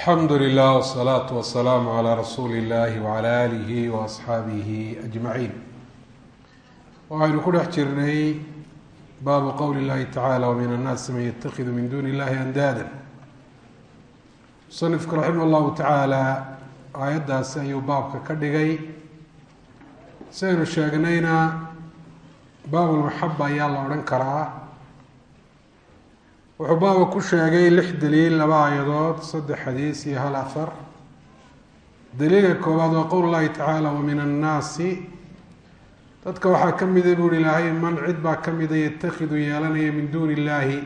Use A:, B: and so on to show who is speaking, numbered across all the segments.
A: alxamdu lilah wsalaatu wasalaamu calaa rasuuli illahi wacala aalihi wa asxaabihi ajmaciin waxaynu ku dhex jirnay baabu qowli llahi tacala wamin annaasi man yatakidu min duni illahi andaada musanifku raximah llahu tacaala aayaddaasi ayuu baabka ka dhigay. Sidaynu sheegnayna baabulmaxaba ayaa la odhan karaa wuxuu baaba ku sheegay lix daliil laba aayadood saddex xadiis iyo hal afar. Daliilka koowaad waa qowl llahi tacaala wa min annaasi. Dadka waxaa ka mida buuhi ilaahay man cid baa ka mida yatakhidu yeelanaya min duuni illaahi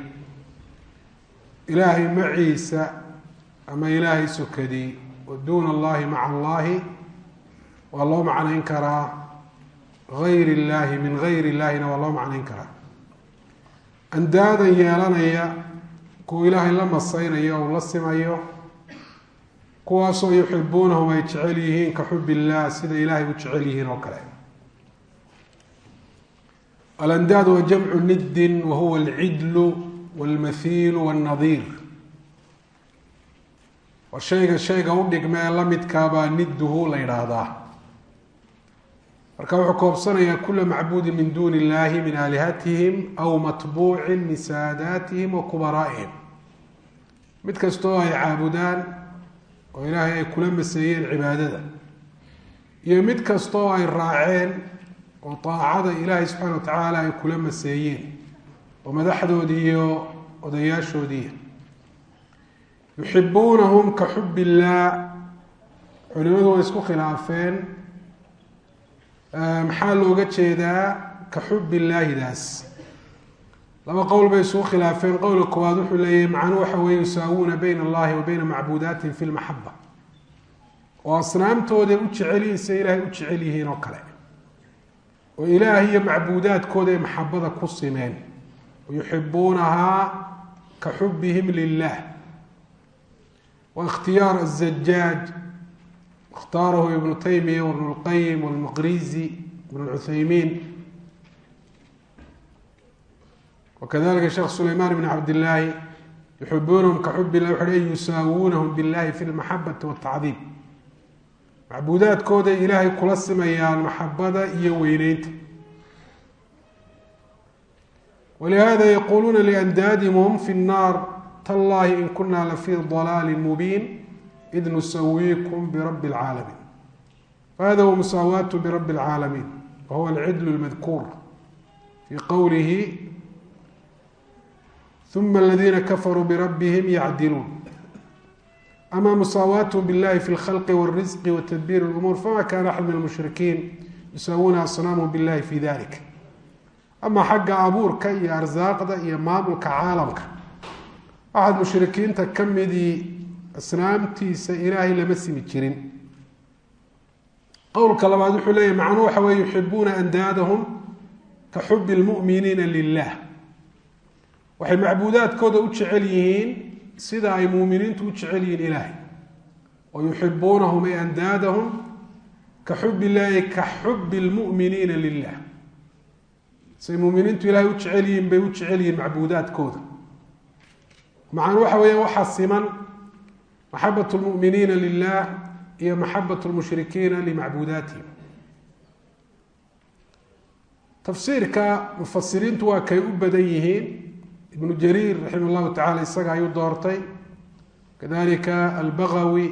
A: ilaahay maciisa ama ilaahay sokadii wa duuna allahi maca allahi waa loo macnayn karaa gayr illaahi min gayr illaahina waa loo macnayn karaa andaadan yeelanaya kuwa ilaahay la masaynayo ou la simayo kuwaasoo yuxibuunahum ay jecel yihiin ka xub illah sida ilaahay u jecel yihiin oo kale. Alandaad waa jamcu niddin wa huwa alcidlu walmathiilu walnadiir waa shayga shayga u dhigmee la midkaabaa nidduhu la yidhaahdaa marka wuxuu koobsanayaa kula macbuudin min duuni illahi min aalihatihim aw matbuucin min saadaatihim wa kubaraa'ihim. Mid kastoo ay caabudaan oo ilaahay ay kula maseeyeen cibaadada iyo mid kastoo ay raaceen oo daacada ilaahay subxaana wa tacaala ay kula maseeyeen oo madaxdoodii iyo odayaashoodii yuxibuunahum ka xub illaah culimadu way isku khilaafeen maxaa looga jeedaa ka xub illaahidaas laba qowl bay isugu khilaafeen. Qowlka koowaad wuxuu leeyahy macnuu waxa weeye yusaawuuna bayna allahi wa bayna macbuudaatihim fi lmaxaba oo asnaamtooday u jecelyihin sida ilaahay u jecel yihiin oo kale. Oo ilaahay iyo macbuudaadkooda ay maxabada ku simeen. Yuxibuunahaa ka xubihim lilah wa ikhtiyaar azajaaj ikhtaarahu ibnu taymiya wibnu lqayim walmaqrizi ibnu lcutheymiin wakadalika sheekh sulaymaan bn cabdillaahi yuxibuunahum ka xubillah wuxu an yusaawuunahum billahi fi lmaxabati waltacdiib macbuudaadkooday ilaahay kula simayaan maxabada iyo weyneynta walihada yaquuluuna liandaadihim hum fi nnaar tallahi in kunaa la fii dalaalin mubiin id nusawiikum birabbi اlcaalamiin fahada huwa musaawaatu birabbi اlcaalamiin wa huwa alcidl اlmadkuur fii qowlihi uma aladiina kafaruu birabbihim yacdiluun ama musaawaathm biاllahi fi اlkhalqi wاlrisqi watadbiir اlumuur fama kana axad min almushrikiin yusaawuuna asnaamhum billahi fi dalik ama xagga abuurka iyo arsaaqda iyo maamulka caalamka axad mushrikiinta ka midii asnaamtiisa ilaahay lama simi jirin. qowlka labaad wuxuu leeyahy macnuu waxa weye yuxibuuna andaadahum ka xubi lmu'miniina lilah waxay macbuudaadkooda u jecel yihiin sida ay muuminiintu u jecel yihiin ilaahay. Yuxibuunahum ay andaadahum ka xub illaahi ka xubi lmu'miniina lilah siay muuminiintu ilaahay u jecel yihiin bay u jecel yihiin macbuudaadkooda macnuu waxa weeya waxaa siman maxabat lmuminiina lilah iyo maxabat lmushrikiina limacbuudaatihim tafsiirka mufasiriintu waa kay u badan yihiin. Ibnu jariir raximah llahu tacala isaga ayuu doortay. Kadalika albagawi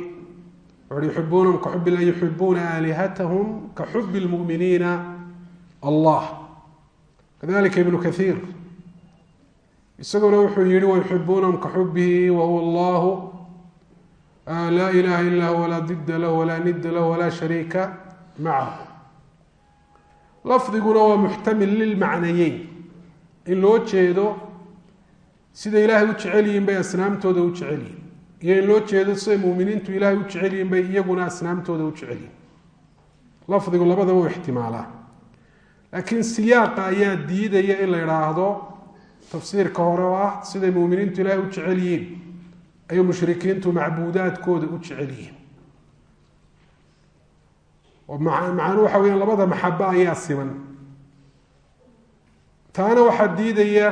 A: wuxuui yuxibuunahum ka xub ilah yuxibuuna aalihatahum ka xubi lmuminiina allah. Kadalika ibnu kathiir isaguna wuxuu yihi wayuxibuunahum ka xubihi wahuwa allahu laa ilaha ila hu walaa dida lahu walaa nida lahu walaa shariika macahu lafdiguna waa muxtamil lilmacnayeyn in loo jeedo sida ilaahay u jecel yihiin bay asnaamtooda u jecel yihiin iyo in loo jeedo siday muuminiintu ilaahay u jecel yihiin bay iyaguna asnaamtooda u jecel yihiin lafdigu labadaba u ixtimaalaa laakiin siyaaqa ayaa diidaya in la idhaahdo tafsiirka hore oo ah siday muuminiintu ilaahay u jecel yihiin ayuu mushrikiintu macbuudaadkooda u jecel yihiin macnuu waxa weya labada maxaba ayaa siman. Taana waxaa diidaya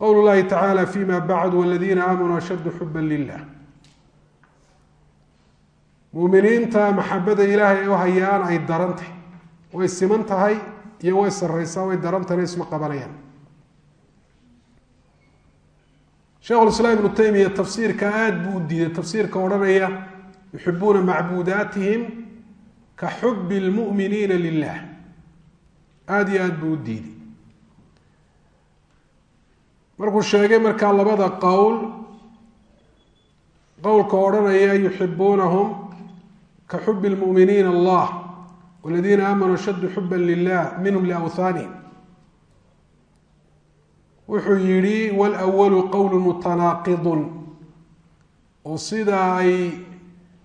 A: qowl llahi tacaala fima bacd waladiina aamanuu ashaddu xuba lilah muuminiinta maxabada ilaahay ay u hayaan ay daran tahay way siman tahay iyo way sareysaa way daran tahayna isma qabanayaan sheikhulislaam ibnu taymiya tafsiirka aada buu u diiday tafsiirka odhanaya yuxibuuna macbuudaatihim ka xubi lmu'miniina lilah aada iyo aada buu diiday. Markuu sheegay markaa labada qowl qowlka odhanaya yuxibuunahum ka xubi lmu'miniina allah waladiina aamanuu ashaddu xuba lilah minhum liawhaanihim wuxuu yihi wlwalu qowlu mutanaaqidun oo sida ay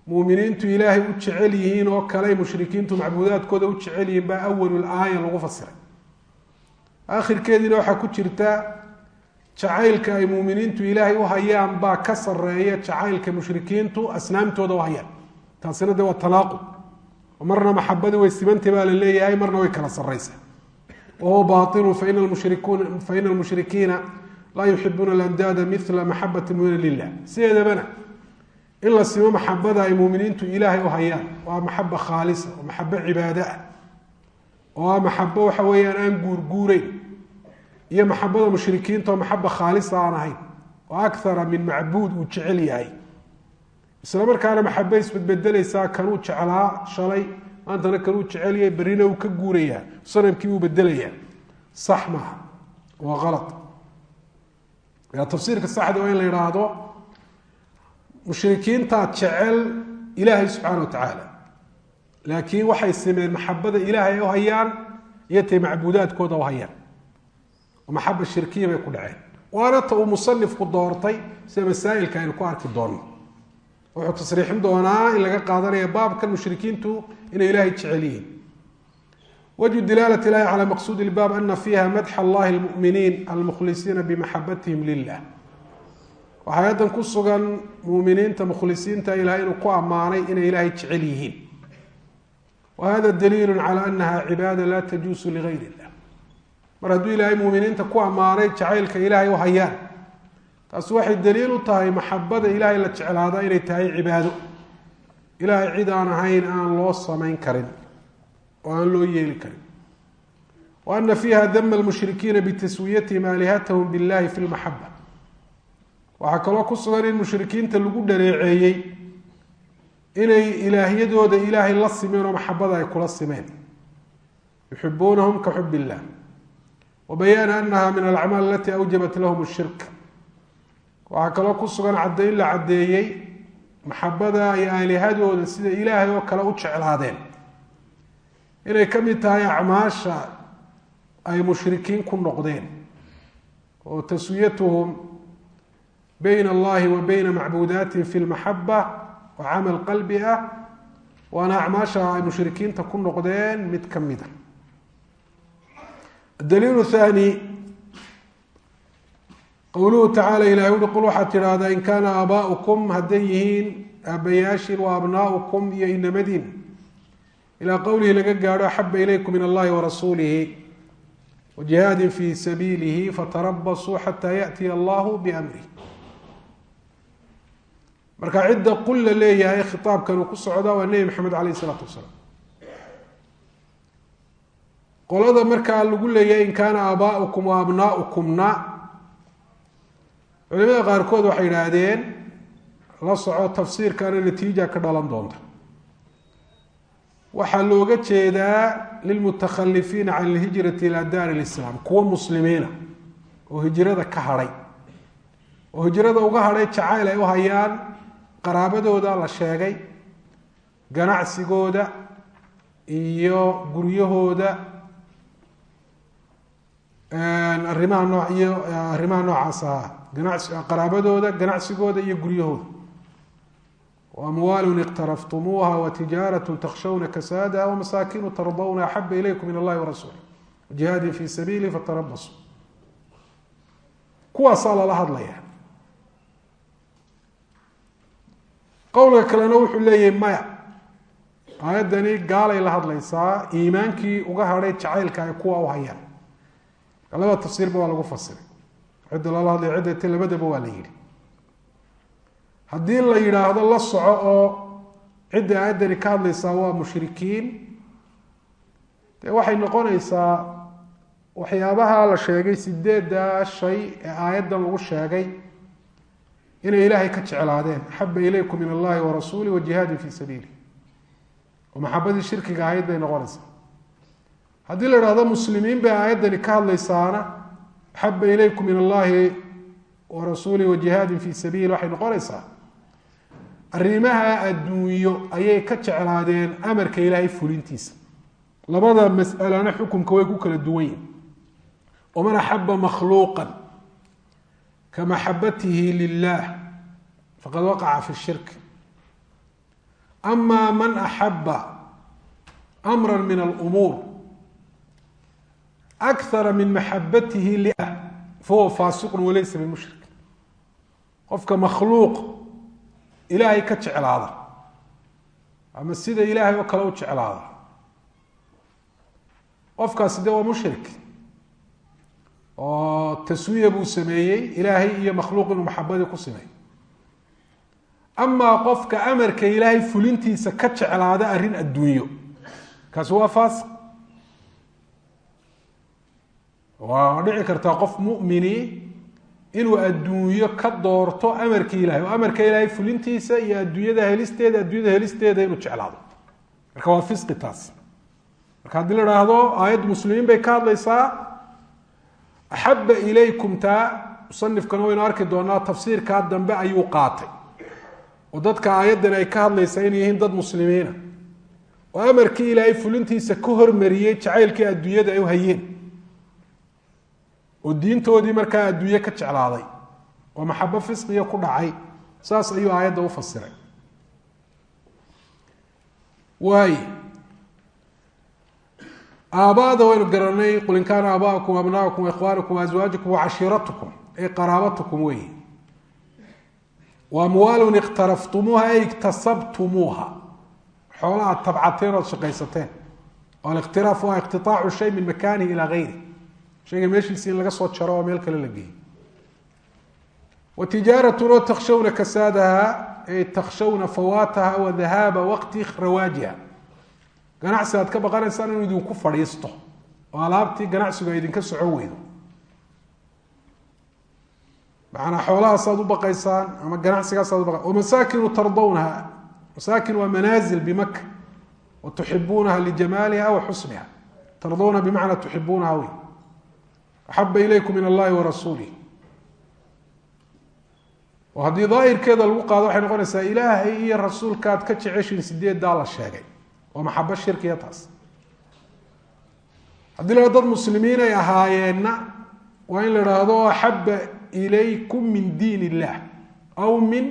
A: muuminiintu ilaahay u jecel yihiin oo kale mushrikiintu macbuudaadkooda u jecel yihiin baa awalul aaya lagu fasiray. Aakhirkeediina waxaa ku jirta jacaylka ay muuminiintu ilaahay u hayaan baa ka sareeya jacaylka mushrikiintu asnaamtooda u hayaan. Taasina de waa tanaaqud. Marna maxabadii way simantay baa la leeyahay marna way kala sareysa wahuwa bailu faina almushrikiina laa yuxibuuna alandaada mila maxabati muminiin lilah sideedabana in la simo maxabada ay muuminiintu ilaahay u hayaan waa maxaba khaalisa oo maxabo cibaado ah oo ah maxabo waxa weeyaan aan guurguureyn iyo maxabada mushrikiinta oo maxaba khaalisa aan ahayn oo akara min macbuud uu jecel yahay isla markaana isbedbedeleysaa kanuu jeclaa shalay maantana kanuu jecelyahay berrina uu ka guurayaa sanamkii uu bedelayaa. Sax maaha. Waa ala tafsiirka saxda waa in la yidhaahdo mushrikiintaa jecel ilaahay subxaana wa tacaala laakiin waxay simeen maxabada ilaahay ay u hayaan iyo tay macbuudaadkooda u hayaan. Maxaba shirkiya bay ku dhaceen. Waana ta uu musanifku doortay sida masaa'ilka aynu ku arki doonno wuxuu tasriixin doonaa in laga qaadanayo baabkan mushrikiintu inay ilaahay jecel yihiin. Wajhu dilaalat ilahi calaa maqsuud ilbaab ana fiiha madxa allahi lmuminiin almukhlisiina bimaxabatihim lilah waxaa ayadan ku sugan muminiinta mukhlisiinta ilahay inuu ku ammaanay inay ilaahay jecel yihiin. Wa hada daliilu calaa anaha cibaada laa tajuusu ligayr illah mar hadduu ilaahay muminiinta ku ammaanay jacaylka ilaahay u hayaan taasi waxay daliil u tahay maxabada ilaahay la jeclaada inay tahay cibaado. Ilaahay cid aan ahayn aan loo samayn karin oo aan loo yeeli karin. Wa ana fiiha dama lmushrikiina bitaswiyatihim aalihatahum billahi fi lmaxaba waxaa kaloo ku sugan in mushrikiinta lagu dhareeceeyey inay ilaahyadooda ilaahay la simeen oo maxabada ay kula simeen. Yuxibuunahum ka xub illah wa bayaana anaha min alacmaal alati awjabat lahum shirk waxaa kaloo ku sugan caddayn la caddeeyey maxabada ay aalihadooda sida ilaahay oo kale u jeclaadeen. Inay ka mid tahay acmaasha ay mushrikiin ku noqdeen oo taswiyatuhum bayna allahi wa bayna macbuudaatihim fi lmaxaba oo camal qalbi ah waana acmaasha ay mushrikiinta ku noqdeen mid ka mid a adaliil thani qowluhu tacala ilahay uhi qul waxaad tidhaahdaa in kaana aabaa'ukum hadday yihiin aabayaashin wa abnaa'ukum iyo inamadiin ilaa qowlihi laga gaadho axaba ilaykum min allahi warasuulihi wajihaadin fi sabiilihi fatarabasuu xataa yaأtiya allahu biamrih marka cidda qul la leeyahay khitaabkan ku socda waa nebi maxamed alayh isalaatu wasalaam qolada markaa lagu leeyahay in kaana aabaa'ukum wa abnaa'ukumna culimada qaarkood waxay idhaahdeen la soco tafsiirkana natiija ka dhalan doonta. Waxaa looga jeedaa lilmutakhalifiina can ilhijrati ilaa daari lislaam kuwa muslimiina oo hijrada ka hadhay. Oo hijrada uga hadhay jacayl ay u hayaan qaraabadooda la sheegay ganacsigooda iyo guryahooda arrimaha noo iyo arrimaha noocaas ganacsi qaraabadooda ganacsigooda iyo guryahooda. Amwal اqtaraftumuuha wtijaaraة takshawna kasaadaha wmasaakinu tardawna axaba ilaykum min allahi warasuuli jihaadi fi sabiili fatarabasuu kuwaasaa lala hadlaya qowlka kalena wuxuu leeyahy maya. Aayaddani gaalay la hadlaysaa iimaankii uga hadhay jacaylka ay kuwa u hayaan. Labada tafsiirba waa lagu fasiray cidda lala hadlaya ciddate labadaba waa la yihi haddii la yidhaahdo la soco oo cidda aayaddani ka hadlaysaa waa mushrikiin dee waxay noqonaysaa waxyaabaha la sheegay sideeddaa shay ee aayaddan lagu sheegay inay ilaahay ka jeclaadeen. Axaba ilaykum min allahi wa rasuuli wa jihaadin fii sabiili oo maxabadii shirkiga ahayd bay noqonaysaa. Haddii la idhahdo muslimiin bay aayaddani ka hadlaysaana axaba ilaykum min allahi wa rasuuli wa jihaadin fii sabiili waxay noqonaysaa arrimaha adduunyo ayay ka jeclaadeen amarka ilaahay fulintiisa labada mas'alana xukumka way ku kala duwan yihiin waman axaba makhluuqa ka maxabatihi lilah faqad waqaca fi shirk ama man axaba amra min alumuur akara min maxabatihi lilah fahuwa faasiqun walaysa bimushrik qofka makhluuq ilaahay ka jeclaada ama sida ilaahay oo kale u jeclaada qofkaasi de waa mushrik oo taswiya buu sameeyey ilaahay iyo makhluuq inuu maxabadii ku simay amaa qofka amarka ilaahay fulintiisa ka jeclaada arrin adduunyo kaasi waa faasiq waa dhici kartaa qof mumini inuu adduunyo ka doorto amarka ilahay oo amarka ilaahay fulintiisa iyo adduunyada helisteeda adduunyada helisteeda inuu jeclaado. Marka waa fisqi taas. Marka haddii la idhaahdo aayaddu muslimiin bay ka hadlaysaa axaba ilaykum taa musanifkana waynu arki doonaa tafsiirkaa dambe ayuu qaatay. Oo dadka aayaddan ay ka hadlaysaa inay yihiin dad muslimiina. Oo amarkii ilaahay fulintiisa ka hormariyey jacaylkii adduunyada ay u hayeen oo diintoodii markaa adduunye ka jeclaaday oo maxabo fisqiya ku dhacay saas ayuu aayadda u fasiray. Waay aabaada waynu garanay qul in kaana aaba'akum abna'akum ikhwaanukum aswaajukum wacashiiratukum ay qaraabatukum wey wa amwaalun ikhtaraftumuuha ay iktasabtumuuha. Xoola aad tabcateen ood shaqaysateen. Oo aliktiraaf waa iqtitaacu shay min makaanihi ilaa gayri shayga meeshiisi in laga soo jaro oo meel kale la geeyo wa tijaaratun oo takshawna kasaadaha ay takshawna fawaataha wa dahaaba waqti rawaajiha ganacsi aad ka baqanaysaan inuu idinku fadhiisto oo alaabtii ganacsigu ay idinka soco weydo macanaa xoolahaasaad u baqaysaan ama ganacsigaasaad uba wamasaakinu tardawnaha masaakin waa manaazil bimaka wa tuxibuunaha lijamaaliha wa xusniha tardawna bimacnaa tuxibuunaha wey axaba ilaykum min allahi wa rasuulih oo haddii daahirkeeda lagu qaado waxay noqonaysaa ilaahay iyo rasuulkaad ka jeceshiin sideeddaa la sheegay oo maxabo shirkiya taas haddii la dad muslimiin ay ahaayeenna waa in la idhaahdo axaba ilaykum min diin illah aw min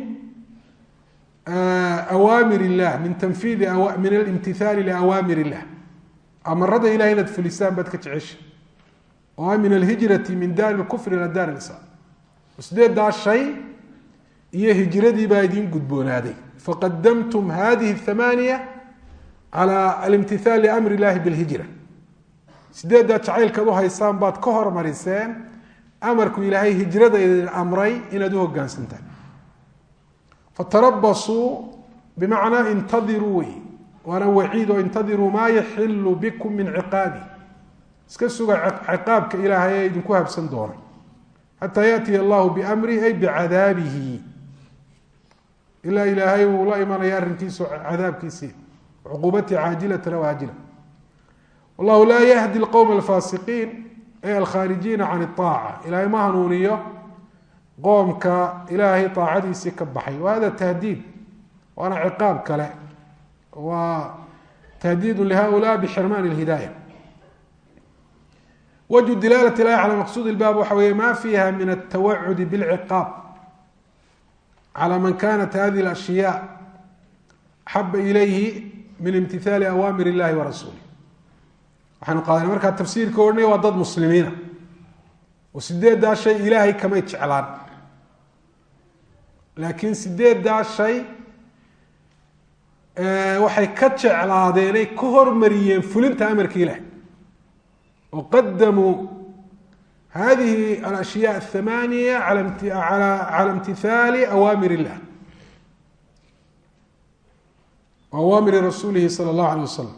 A: awaamir illah min tanfiidi min alimtithaali liawaamir illah amarada ilahay inaad fulisaan baad ka jecesha oo min alhijrati min daari lkufri ila daar lislaam sideedaa shay iyo hijradii baa idiin gudboonaaday. Faqadamtum hadihi thamaaniya calى alimtithaal liamri illahi bilhijra. Sideeddaa jacaylkaad u haysaan baad ka hormariseen? Amarku ilaahay hijrada idin amray inaad u hogaansantaan fatarabasuu bimacnaa intadiruu wey waana waciid oo intadiruu maa yaxilu bikum min ciqaabi iska suga ciqaabka ilaahay ee idinku habsan doona xataa yaatiya allahu biamrih ay bicadaabihi. Ilaa ilaahay uu la imanaya arrinkiisu cadaabkiisii cuquubati caajilatan aw aajila wallahu laa yahdi lqowma alfaasiqiin ay alkhaarijiina can aaca ilaahay ma hanuuniyo qoomka ilaahay aacadiisii ka baxay. Wa tahdiid waana ciqaab kale. Waa tahdiidu lihaulaa bixirmaan lhidaaya wجه dilaalة اlahi calى maqsuud اlbaab waxa weeye ma fiiha min الtawacudi bاlciqaab calى man kanat hadihi اlأshyaء axaba ilayhi min imtihali awaamir اllahi warasuulih waxaynu qaadanay markaa tafsiirka odhanay waa dad muslimiina oo sideedaa shay ilaahay kamay jeclaan laakiin sideedaa shay waxay ka jeclaadeenay ka hormariyeen fulinta amarka ilahay وqadmuu hadihi aلأشhyاء الثamaniية عalى اmtiثاali أwamir الlah wa awaamiri rasuulihi sala allahu alay wasalam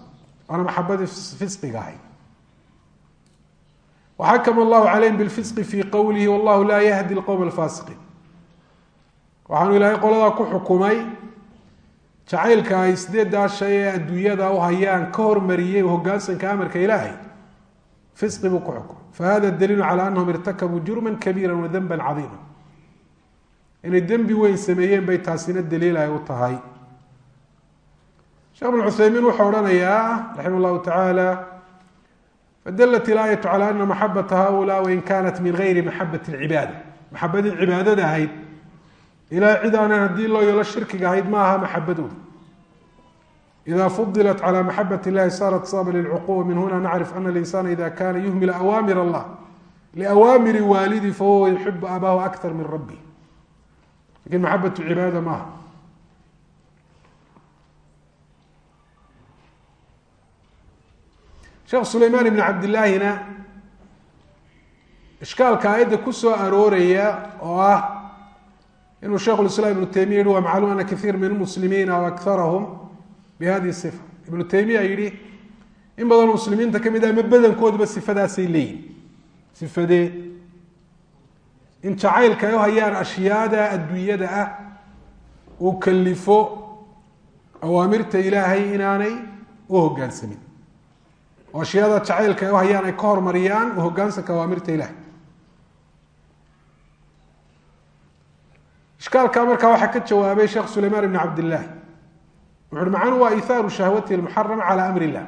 A: waana maxabadii fisqiga ahayd waxakama allahu calayhim bilfisqi fii qowlihi wallahu laa yahdi lqowma alfaasiqiin waxaanu ilaahay qoladaa ku xukumay jacaylka ay sideedaa shay ee adduunyada u hayaan ka hormariyey hogaansanka amarka ilaahay fisqi buu ku xukumay fahada daliilu cala anahum irtakabuu jurman kabiira wa danban cadiima. Inay dembi weyn sameeyeen bay taasina daliil ay u tahay. Sheekh bn cuthaymiin wuxuu odhanayaa raxima llahu tacaala fadalat ilaayatu cala ana maxabata haulaa wain kanat min gayri maxabat lcibaada maxabadii cibaadada ahayd ilaa cid aanan haddii loo yeelo shirkiga ahayd ma aha maxabadooda ida fudilat cala maxabat illahi sarat sababa lilcuquba min huna nacrif ana alinsana ida kana yuhmil awaamir allah liawaamiri waalidi fahuwa yuxibu abaahu akthar min rabbi laakiin maxabatu cibaada maaha sheekh sulaymaan ibn cabdillaahina ishkaalka aayadda ku soo arooraya oo ah inuu sheikhu lislaam ibnu taymiya yihi waa macluum ana kaiir min lmuslimiina aw akarahum bi hadihi sifa ibnu taymiya yihi in badanoo muslimiinta ka mid ah ma badankooduba sifadaasay leeyihiin sifadee in jacaylka ay u hayaan ashyaada adduunyada ah uu kalifo awaamirta ilaahay inaanay u hogaansamin oo ashyaada jacaylka ay u hayaan ay ka hormariyaan u hogaansanka awaamirta ilahay ishkaalka markaa waxaa ka jawaabay sheekh sulaymaan ibn cabdillaah wuxu uhi macnuhu waa ithaaru shahwatihi lmuxarama cala amri illah.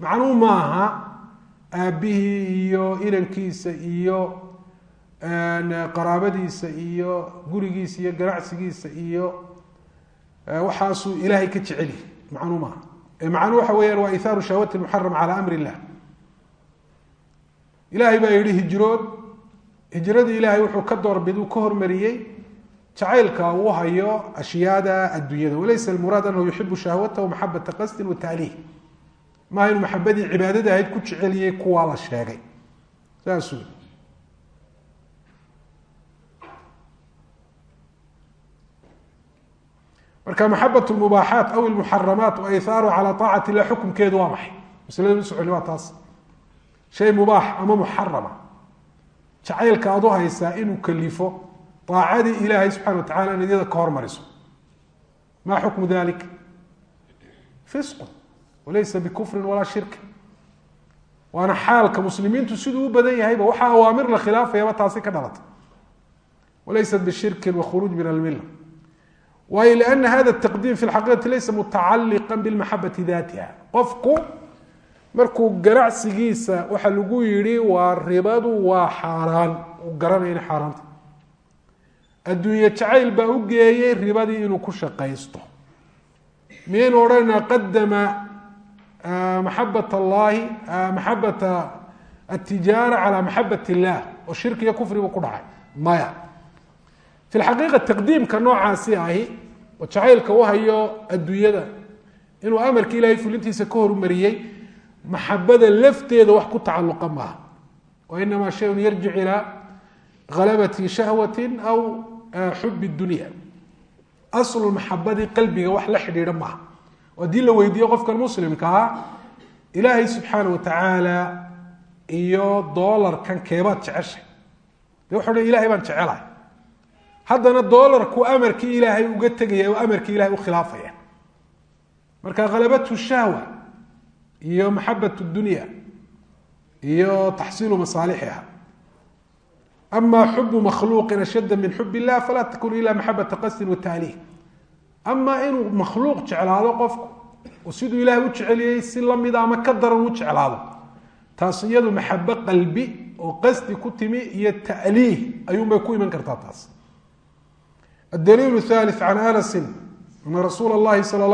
A: Macnuhu maaha aabbihii iyo inankiisa iyo qaraabadiisa iyo gurigiisa iyo ganacsigiisa iyo waxaasuu ilaahay ka jecel yahay. Macnuu maaha macnuu waxa weeyaan waa ithaaru shahwati lmuxaram cala amri illah. Ilaahay baa yihi hijrood. Hijradii ilaahay wuxuu ka doorbid uu ka hormariyey jacaylka uu hayo ashyaada adduunyada. Walaysa almuraad anahu yuxibu shahwatahu maxabata qasdin wataaliih maaha inuu maxabadii cibaadada ahayd ku jeceliyey kuwaa la sheegay. Saasuu marka maxabat lmubaaxaat aw ilmuxaramaat wa ithaaru cala aacati illah xukumkeedu waa maxay? Maslada soconi waa taas. Shay mubaax ama muxarama jacaylka aad u haysaa inuu kalifo aacadii ilaahay subxana wa tacala in idyada ka hormariso ma xukmu dalik fisqu walaysa bikufrin walaa shirki waana xaalka muslimiintu siduu u badan yahayba waxaa awaamir la khilaafayaba taasi ka dhalata walaysat bishirkin wakhuruuj min almila waayo lana hada taqdiim fi lxaqiiqati laysa mutacaliqa bilmaxabati datiha qofku markuu ganacsigiisa waxa lagu yihi waa ribadu waa xaaraan uu garanaya inay xaaraanta adduunye jacayl baa u geeyey ribadii inuu ku shaqaysto. Miyaynu odhanayna qadama maxabat allahi maxabata atijaara calaa maxabat illah oo shirkiga kufrigu ku dhacay. Maya. Fi taqdiimka noocaasi ahi oo jacaylka u hayo adduunyada inuu amarka ilaahay fulintiisa ka hormariyey maxabada lafteeda wax ku tacaluqa maaha. Wa inamaa shayun yarjic ilaa halabati shahwati aw xubi dunya. Aslu maxabadii qalbiga wax la xidhiidha maaha. Oo haddii la weydiiyo qofkan muslimka ah ilaahay subxaana wa tacaala iyo doolarkan keebaad jeceshay de wuxuu dhan ilahay baan jecelahay. Haddana doolarku amarkii ilaahay uga tegaya oo amarkii ilahay u khilaafaya. Marka khalabatu shahwa iyo maxabat dunya iyo taxsiilu masaalixiha ama xubu makhluuqin ashadda min xub illah falaa takun ila maxabata qasdin wa taaliih ama inuu makhluuq jeclaado qofku oo siduu ilaahay u jeceliyey si lamida ama ka daran u jeclaado taas iyadu maxabo qalbi oo qasdi ku timi iyo taliih ayuunbay ku iman kartaa taas adaliilu hali can anasin ana rasuula llahi sala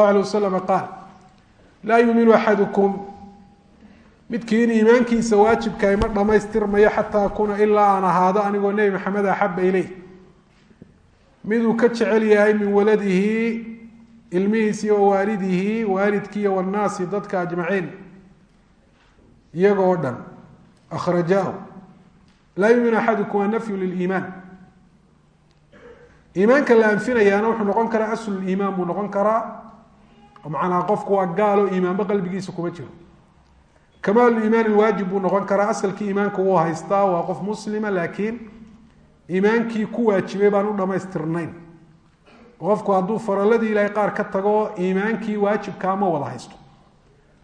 A: midkiina iimaankiisa waajibka ima dhammaystirmayo xataa kuna ilaa aan ahaado anigoo nebi maxamed axaba iley miduu ka jecel yahay min waladihi ilmihiisi wa waalidihi waalidkiiy wanaasi dadka ajmaciin iyagoo dhan akhrajahu laa yumin axadukum anafyu liliimaan iimaanka la anfinayaana wuxuu noqon karaa asluliimaan buu noqon karaa oo macnaa qofku waa gaalo iimaanba qalbigiisa kuma jiro kamaalu iimaan ilwaajib buu noqon karaa asalkii iimaanka wuu haystaa waa qof muslima laakiin iimaankii ku waajibay baan u dhamaystirnayn qofku hadduu faraladii ilaahay qaar ka tago iimaankii waajibkaa ma wada haysto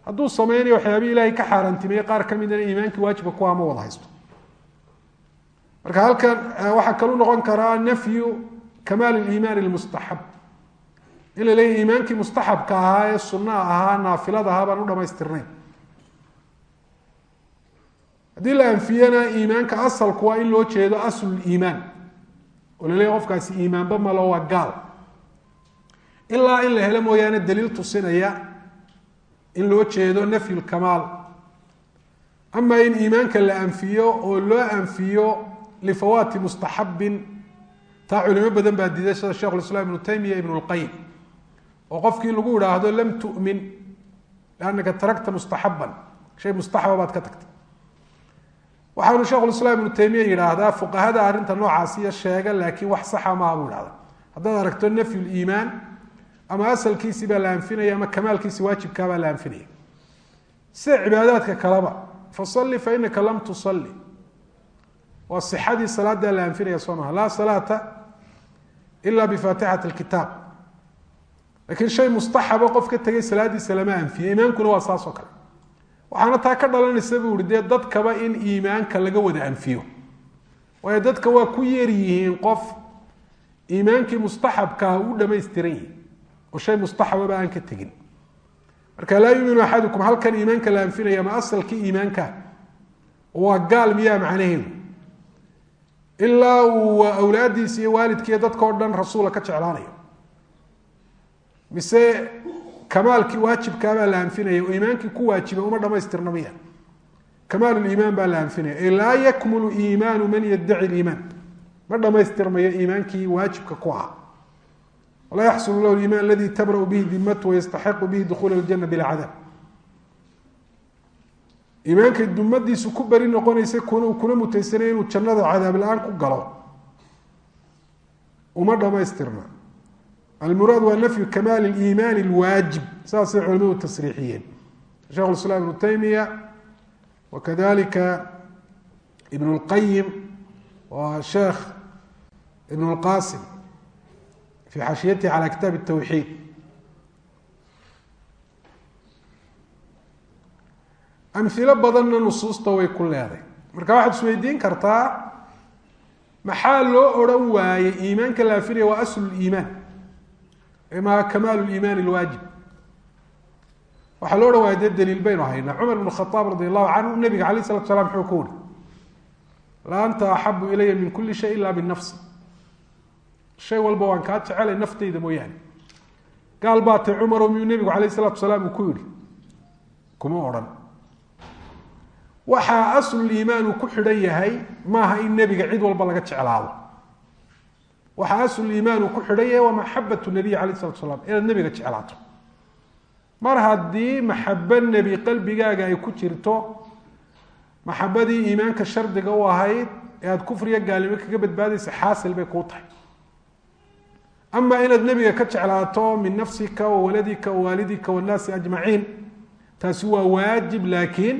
A: hadduu sameynayo waxyaabihii ilaahay ka xaaraantimeyey qaar ka midana iimaankii waajibka kuwaa ma wada haysto marka halkan waxaa kalu noqon karaa nafyu kamaal liimaan ilmustaxab in la iimaankii mustaxabka ahaa ee sunnaha ahaa naafilada baan u dhamaystirnayn haddii la anfiyana iimaanka asalku waa in loo jeedo asluliimaan oo la leeyahy qofkaasi iimaanba malo waa gaal. Ilaa in la helo mooyaane daliil tusinaya in loo jeedo nafyu lkamaal ama in iimaanka la anfiyo oo loo anfiyo lifawaati mustaxabin taa culimo badan baa diiday sida shekh islaam ibnu taymiya ibn lqayim oo qofkii lagu idhaahdo lam tu'min liannaka taragta mustaxaban shay mustaxaba baad ka tagtay waxaanu shekhulislaam ibnu taymiya yidhaahdaa fuqahada arrinta noocaasiya sheega laakiin wax saxa maaha buu idhahda haddaad aragto nafyu liimaan ama asalkiisii baa la anfinaya ama kamaalkiisi waajibkaa baa la anfinaya. Sida cibaadaadka kaleba fasalli fa lam tusalli. Waa sixadii salaadaa la anfinaya soo maha laa salaata ila bifaatixati lkitaab lakiin shay mustaxaba qof ka tegay salaadiisa lama anfiyo iimaankuna waa saas kale waxaana taa ka dhalanaysa buu ihi dee dadkaba in iimaanka laga wada anfiyo. Waayo dadka waa ku yeer yihiin qof iimaankii mustaxabkaa u dhamaystiran yihi oo shay mustaxababa aan ka tegin. Marka laa yuminu axadukum halkan iimaanka la anfinaya ma asalkii iimaanka waa gaal miyaa macnaheedu? Ilaa uu awlaadiisa iyo waalidkiiyo dadka o dhan rasuula ka jeclaanayo. Mise kamaalkii waajibkaabaa la anfinaya oo iimaankii ku waajibay uma dhamaystirna miya. Kamaaluliimaan baa la anfinaya. Laa yakmulu iimaanu man yaddaci liimaan ma dhamaystirmayo iimaankii waajibka ku ahaa walaa yaxsulu lahu liimaan aladi tabra'u bihi dimatu wayastaxiqu bihi dukuula ljana bila cadaab iimaankay dumadiisu ku beri noqonaysa kuna mutaysanay inuu jannada cadaab la'aan ku galo. Uma dhamaystirna almuraad waa nafyu kamaal iimaan اlwaajib saasay culimadu tasriixiyeen shekh islaam ibnu taymiya wakadalika ibn اlqayim wa sheekh ibn اlqasim fi xashiyatihi calى kitaab الtawxiid amilo badanna nusuusta way ku leeday marka waxaad isweydiin kartaa maxaa loo odhan waayey iimaanka la afinaya waa aslu liimaan ma kamaal liimaan lwaajib waxaa loo odhan waaya dee daliil baynu haynaa cumar ibn khaaab radi allahu canhu nabiga alayh salatu slam muxuu ku uri la anta axabu ilaya min kuli shay ila binafsi shay walba waan kaa jecelay naftayda mooyaane gaal baa tay cumaro miyuu nebigu alayh salatu salaam uu ku yihi kuma odhan waxaa asluliimaan uu ku xidhan yahay maaha in nebiga cid walba laga jeclaado waxaa asluliimaan uu ku xidhan yahay waa maxabatu nabiy alayh salatu salaam inaad nebiga jeclaato. Mar haddii maxabo nebi qalbigaaga ay ku jirto maxabadii iimaanka shardiga u ahayd ee aada kufriya gaalnimo kaga badbaadaysa xaasil bay kuu tahay. Ama inaad nebiga ka jeclaato min nafsika wa waladika wa waalidika wannaasi ajmaciin taasi waa waajib laakiin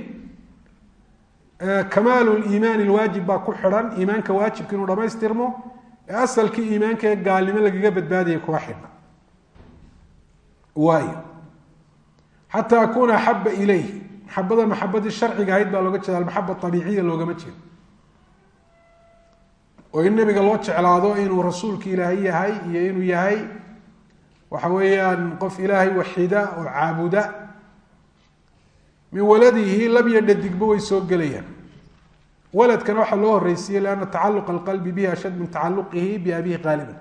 A: kamaalu liimaan ilwaajib baa ku xidhan. Iimaanka waajibka inuu ee asalkii iimaanka ee gaalnimo lagaga badbaadaya kuga xidhna waayo. Xataa akuna axaba ilayh maxabada maxabadii sharciga ahayd baa looga jeeda almaxaba abiiciya loogama jeedo. Oo in nebiga loo jeclaado inuu rasuulka ilaahay yahay iyo inuu yahay waxa weeyaan qof ilaahay waxida oo caabuda. Min waladihi lab iyo dhadigba way soo gelayaan waladkana waxaa loo horeysiiyey lianna tacaluqa alqalbi bihi ashad min tacaluqihi biabihi qaaliban.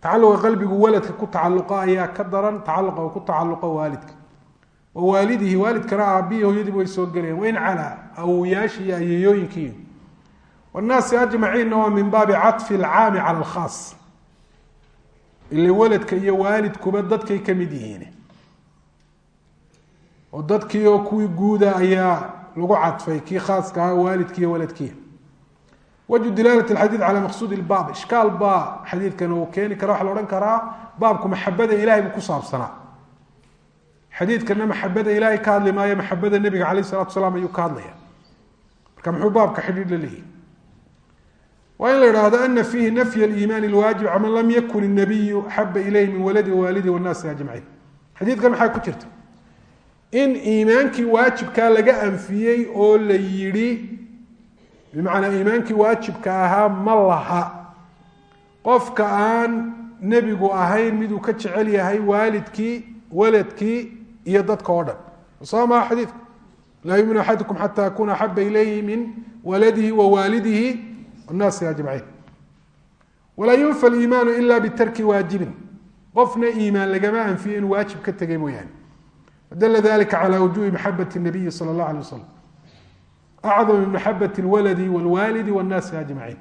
A: Tacaluqa qalbigu waladka ku tacaluqa ayaa ka daran tacaluqa ku tacaluqa waalidka. Wa waalidihi waalidkana aabbihi hooyadiiba way soo gelayaan wain calaa awoyaashii iyo ayeeyooyinkii. Wnaasi ajmaciinna waa min baabi caطfi alcaami cala alkhaas. Ile waladka iyo waalidkuba dadkay ka mid yihiin. Oo dadkii oo kuwii guuda ayaa lagu cadfay kii khaaska ah waalidkiiyo waladkiia wajhu dilaalat alxadiid cala maqsuud ilbaab ishkaal baa xadiidkan uu keeni kara waxa la odhan karaa baabku maxabada ilahay buu ku saabsanaa. Xadiidkana maxabada ilaahay ka hadli maayo maxabada nebiga caleyh salatu salaam ayuu ka hadlaya marka muxuu baabka xidhiidh la leeyahy waa in la idhaahdo ana fiihi nafy aliimaan alwaajib caman lam yakun inabiyu axaba ilayh min waladi wawaalidi wannaasi ajmaciin xadiidkan maxaa ku jirta in iimaankii waajibkaa laga anfiyey oo la yidhi bimacnaa iimaankii waajibka ahaa ma laha. Qofka aan nebigu ahayn miduu ka jecel yahay waalidkii waladkii iyo dadka oo dhan. Soo maa xadiidku laa yuuminu axadukum xata akuna axaba ilayhi min waladihi wa waalidihi wnaasi ajmaciin. Walaa yunfa liimaanu ila bitarki waajibin. Qofna iimaan lagama anfiyo inuu waajib ka tegay mooyaane fadala dalika calى wujubi maxabat الnabiyi salى اllah alay waslam acdam min maxabat اlwaladi wاlwaalidi wاnnaasi ajmaciin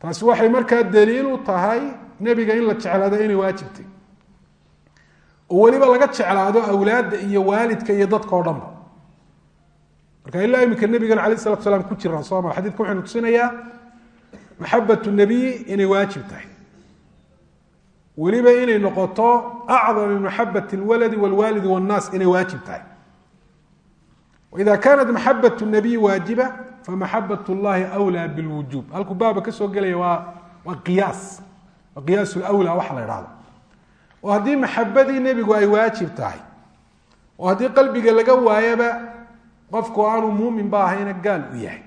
A: taasi waxay markaa daliil u tahay nebiga in la jeclaado inay waajibtay oo weliba laga jeclaado awlaadda iyo waalidka iyo dadka o dhanba marka ilaa iminka nebigan alayh salatu salaam ku jiraan soo ma xadidka waxaynu tusinayaa maxabat nabiyi inay waajib tahay weliba inay noqoto acdam maxabat lwaladi wlwaalidi wاnnaas inay waajib tahay. Waida kanat maxabat nabiyi waajiba famaxabat llahi wlaa bilwujub halkuu baaba ka soo gelaya waa waa qiyaas. Waa qiyaas lwlaa waxa la idhahdo oo haddii maxabadii nebigu ay waajib tahay oo haddii qalbiga laga waayaba qofku aanu muumin ba ahayna gaal u yahay.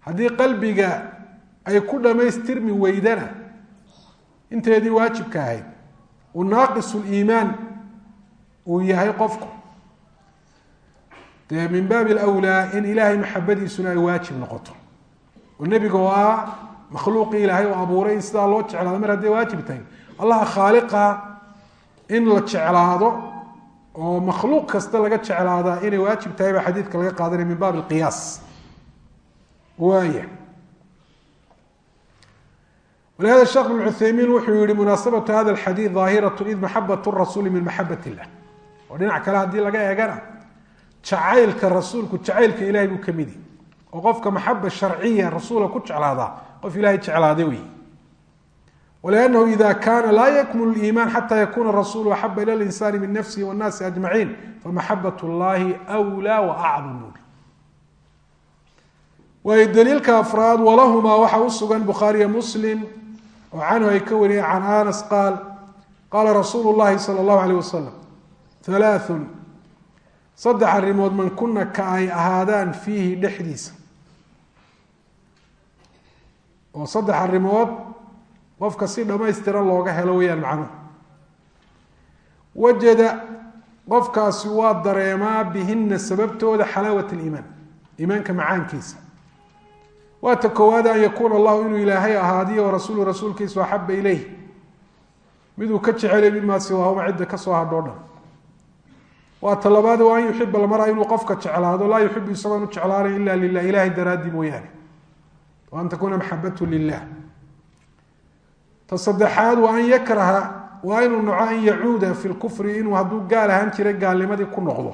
A: Haddii qalbiga ay ku dhammaystirmi weydana inteedii waajibka ahayd uu naaqis liimaan uu yahay qofku. Dee min baabi alwlaa in ilaahay maxabadiisuna ay waajib noqoto. Oo nebiga oo ah makhluuqii ilaahay oo abuuray in sidaa loo jeclaado mar hadday waajib tahay. Allaha khaaliqa in la jeclaado oo makhluuq kasta laga jeclaadaa inay waajib tahay baa xadiidka laga qaadanaya min baab alqiyaas. Waaya walihada sheekh bn cuthaymiin wuxuu yihi munaasabatu hada alxadiid daahiraة id maxabat rasuuli min maxabat illah oo dhinac kale haddii laga eegana jacaylka rasuulku jacaylka ilahay buu kamid yahi oo qofka maxaba sharciya rasuula ku jeclaadaa qof ilahay jeclaaday wey wlأnnahu ida kana laa yakmul iimaan xata yakuna rasulu axaba ilى linsani min nafsihi wاnnaasi ajmaciin famaxabat اllahi wlaa waacdam buuri waayo daliilka afraad walahumaa waxaa u sugan bukhaariya muslim oo canhu ay ka wariyeen can anas qaal qaala rasuulu llahi sala allahu alayh wasalam halaathun saddex arrimood man kuna ka ay ahaadaan fiihi dhexdiisa. Oo saddex arrimood qofka si dhammaystiran looga helo weyaan macnuhu wajada qofkaasi waa dareemaa bihina sababtooda xalaawat liimaan iimaanka macaankiisa waa ta koowaad an yakuuna allahu inuu ilaahay ahaadiyo rasuulu rasuulkiisu axaba ileyh miduu ka jecelay mimaa siwaahuma cidda ka soo hadhoo dhan. Waa ta labaad waa an yuxiba almara inuu qofka jeclaado laa yuxibu isagoon u jeclaanay ila lilah ilahay daraadii mooyaane wa an takuuna maxabatu lilah ta saddexaad waa an yakraha waa inuu noco an yacuuda fi lkufri inuu hadduu gaal ahaan jiray gaalnimadii ku noqdo.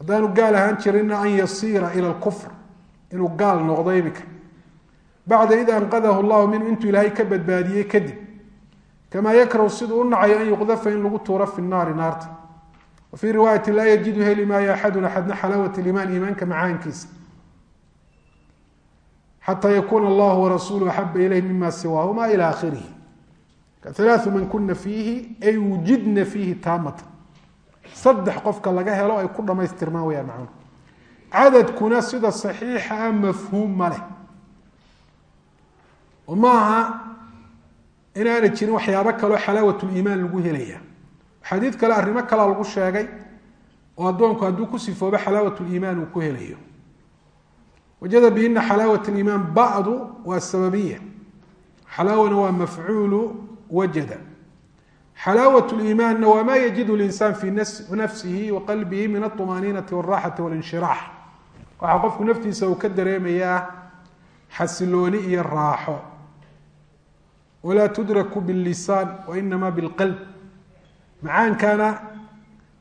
A: Haddaanu gaal ahaan jirinna an yasiira ila lkufr inuu gaal noqdo imika bacda id anqadahu llahu minhu intuu ilaahay ka badbaadiyey kadib kamaa yakrahu siduu u nacayo an yuqdafa in lagu tuuro fi naari naarta. Wa fii riwaayati laa yajidu heli maayo axadun axadna xalaawat liimaan iimaanka macaankiisa. Xata yakuna allah warasuulu axaba ilayh mima siwaahuma ila akhirihi alaau man kuna fiihi ay wujidna fiihi taamatan. Saddex qofka laga helo ay ku dhamaystirmaan weyaan macnuhu cadadkuna sida saxiixa a mafhuum ma leh. Oo maaha inaana jirin waxyaabo kaleo xalaawat liimaan lagu helaya xadiid kale arrimo kalea lagu sheegay oo addoonku hadduu ku sifoobo xalaawat liimaan uu ku helayo. Wajada bihina xalaawat liimaan bacdu waa sababiya. Xalaawana waa mafcuulu wajada. Xalaawat liimaanna waa ma yajidu linsaan fi nafsihi wa qalbihi min alطumaaniinati wاlraxati walinshiraax waxaa qofku naftiisa uu ka dareemayaa xasilooni iyo raaxo. Walaa tudraku billisaan wa inamaa bilqalb. Macaankana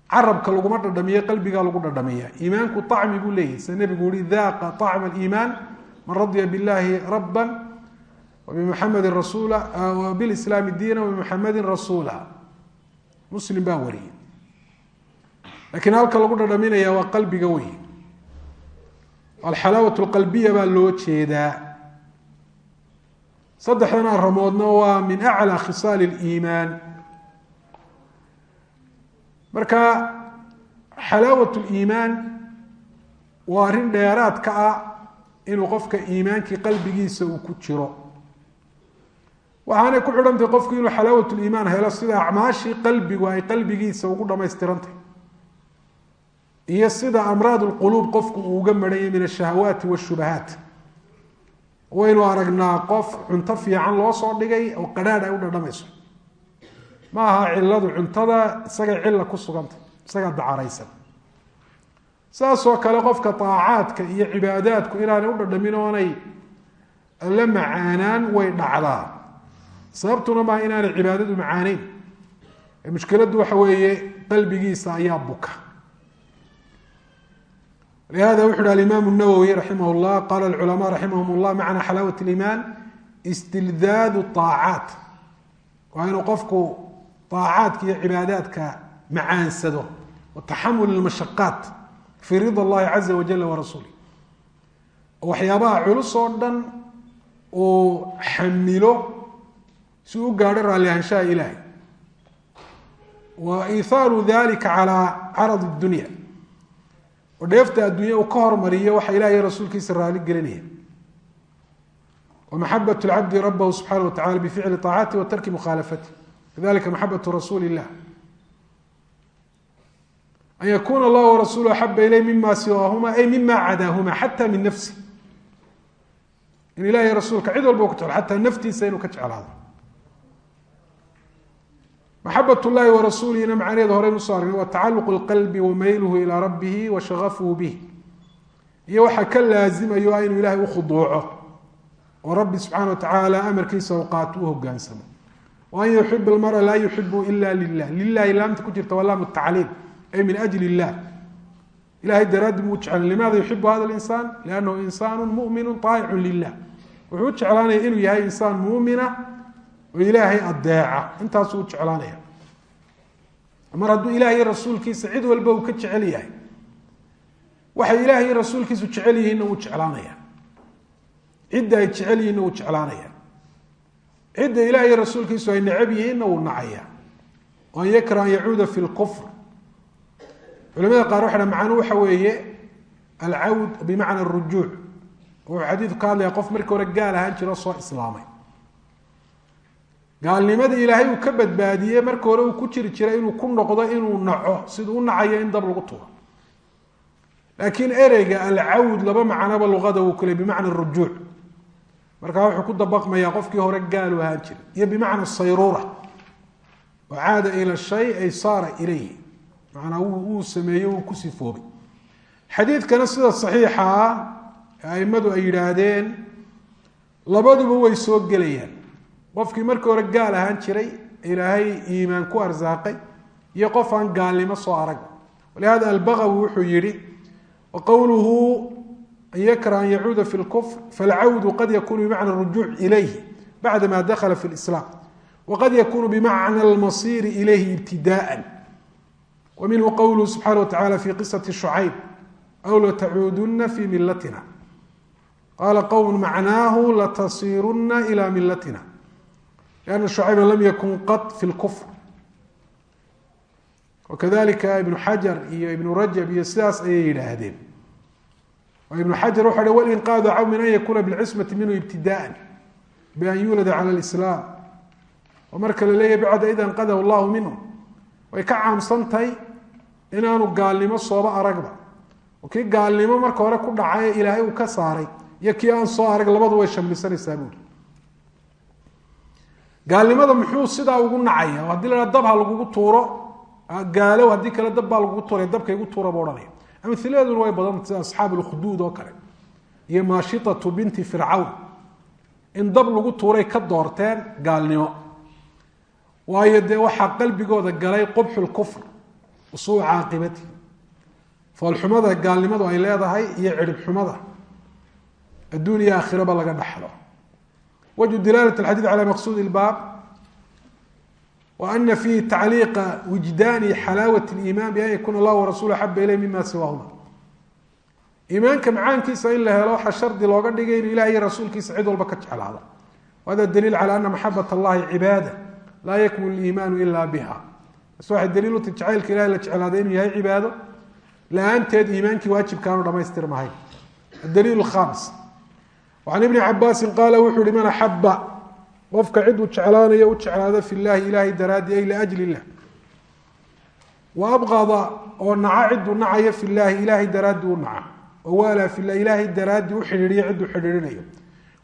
A: carabka laguma dhadhamiye qalbigaa lagu dhadhamiya iimaanku acmi buu leeyahy sida nebigu uhi daaqa acma aliimaan man radya biاllaahi rabba wabimuxamedin rasuula ah, wbilislaami diina wabimuxamedin rasuula. Muslim baa wariyey. Laakiin halka lagu dhadhaminaya waa qalbiga wey alxalaawa lqalbiya baa loo jeedaa. Saddexdan arrimoodna waa min aclaa khisaali liimaan marka xalaawat liimaan waa arrin dheeraad ka ah inuu qofka iimaankii qalbigiisa uu ku jiro. Waxaanay ku xidhantay qofku inuu xalaawat liimaan helo sida acmaashii qalbigu ay qalbigiisa ugu dhamaystirantahy iyo sida amraad lquluub qofku uu uga marhanyay min ashahawaati washubahaat waynu aragnaa qof cunto fiican loo soo dhigay oo qadhaadh ay u dhadhamayso. Ma aha ciladu cuntada isagay cilla ku sugantay isagaa dacaraysan. Saasoo kale qofka daacaadka iyo cibaadaadku inaanay u dhadhamin oonay la macaanaan way dhacdaa. Sababtuna maaha inaanay cibaadadu macaaneyn mushkiladdu waxa weeye qalbigiisa ayaa buka lihada wuxu uhi alimaam الnawowi raximah اllah qala اlculama raximahum اllah macna xalaawat اliimaan istildaadu طaacaat waa inuu qofku طaacaadka iyo cibaadaadka macaansado wataxamul اlmashaqaat fii rida اllahi caza wajala warasuulih oo waxyaabaha culus oo dhan uu xamilo si u gaadho raalli ahaanshaha ilahay wa iithaaru dalika calى carad اdunya oo dheefta adduunya uu ka hormariyo waxa ilahay rasuulkiisa raali gelinaya. Wamaxabat lcabdi rabahu subxaana wa tacala bificli طaacati wa tarki mukhaalafati. Kadalika maxabatu rasuuli illah an yakuna allah warasulu axaba ilay mima siwaahuma ay mima cadaahuma xata min nafsi. In ilahay rasuulka cid walba ku jeclo xataa naftiisa inuu ka jeclaado maxabat llahi warasuulihina macnaheeda horeynu soo argnay waa tacaluq lqalbi wamayluhu ilaa rabbihi wa shagafuhu bih iyo waxaa ka laazimayo ah inuu ilahay ukhuduuco oo rabbi subxaana wa amarkiisa u u hogaansamo wa an yuxib lmara laa yuxibu ila lilah lilahi laamta ku jirta waa laam tacliil ay min ajli illah. Ilahay daraaddi buu jeclay limaada yuxibu hada linsaan liannahu insaanu muminu aayicun lilah wuxuu jeclaanaya inuu yahay insaan muumina oo ilaahay adeeca intaasuu jeclaanaya. Mar hadduu ilaahay rasuulkiisa cid walba uu ka jecel yahay waxay ilaahay rasuulkiisu jecel yihiinna wuu jeclaanaya. Cidda ay jecel yihiinna wuu jeclaanaya. Cidda ilaahay rasuulkiisu ay necab yihiinna wuu nacaya. An yakra an yacuuda fi lkufr culamada qaar waxa macnuu waxa weeye alcawd bimacna arujuuc wuxuu xadiidku ka hadlaya qof markii hore gaal ahaan jiro soo islaamay gaalnimadii ilaahay uu ka badbaadiyey marka hore uu ku jiri jiray inuu ku noqdo inuu naco siduu u nacayo in dab lagu tuuro. Laakiin ereyga alcawd laba macnoba luqada uu kule bimacna rujuuc. Markaa wuxuu ku dabaqmayaa qofkii hore gaalu ahaan jiray iyo bimacna sayruura. Oo caada ila shay ay saara ilayhi. Macnaa wuu sameeyey wuu ku sifoobay xadiidkana sida saxiixa ah aimadu ay yidhaahdeen labaduba way soo gelayaan qofkii markii hore gaal ahaan jiray ilaahay iimaan ku arsaaqay iyo qof aan gaalnimo soo arag. Walihada albagawi wuxuu yihi waqowluhu an yakra an yacuuda fi lkufr falcawdu qad yakunu bimacna rujuuc ilayhi bacda ma dakla fi lislaam waqad yakunu bimacna almasiri ilayhi ibtidaan. Wa qowluhu subxana wa fi qisati shucayb aw latacuuduna fi milatina qaala qowm macnaahu latasiruna ila milatina لأن شعyبa lm ykun qط في الكفr وkذalika iبن xaجaر iyo iبن rajب iyo sidaas ayay yidhaahdeen iبن xaجaر wxa h wاlinqاad caw min an yakuna bاlcismaةi minhu ibtidاء بan yulada calى الإسlاam oo marka la leeyahy bcda id anqadh الlah minhu way ka caamsantahay inaanu gaalnimo sooba aragba oo kii gaalnimo marka hore ku dhacay ilaahay uu ka saaray iyo kii aan soo arag labadu way shamlisanaysaa buuri gaalnimada muxuu sidaa ugu nacaya? Haddii la dab ha lagugu tuuro gaalow haddii kale dab baa lagugu tuura dabka igu tuura buu ohanaya amiladeeduna way badanta sida asxaab lkhuduud oo kale. Iyo maashitatu binti fircawn. In dab lagu tuuray ka doorteen gaalnimo. Waayo dee waxaa qalbigooda galay qubxu lkufr usuu caaqibati. Foolxumada gaalnimadu ay leedahay iyo ciribxumada. Adduun iyo aakhiraba laga dhaxlo wجه dilaalة الxadيiث عlى maqsud الbاb wa ana fiihi tacliiqa wijdaani xalaawat liimaan bian yakuuna allah warasulu axaba ileyh mima siwaahuma iimaanka macaankiisa in la helo waxaa shardi looga dhigay inuu ilaah iyo rasuulkiisa cid walba ka jeclaado hada daliil cala ana maxabat allahi cibaada laa yakmul iimaanu ila biha bas waxay daliil uti jacaylka ilahi la jeclaaday inuu yahay cibaado la-aanteed iimaankii waajibkaanu dhamaystirmahayn adaliil khamis can ibni cabaasin qaala wuxuu hi man axaba qofka cid uu jeclaanayo u jeclaado fi llahi ilahay daraaddi ay liajli illah wa abqada oo naca ciduu nacayo fi llahi ilahay daraaddi u naca oo waalaa filah ilaahay daraaddi u xidhiiriyo cidduu xidhiirinayo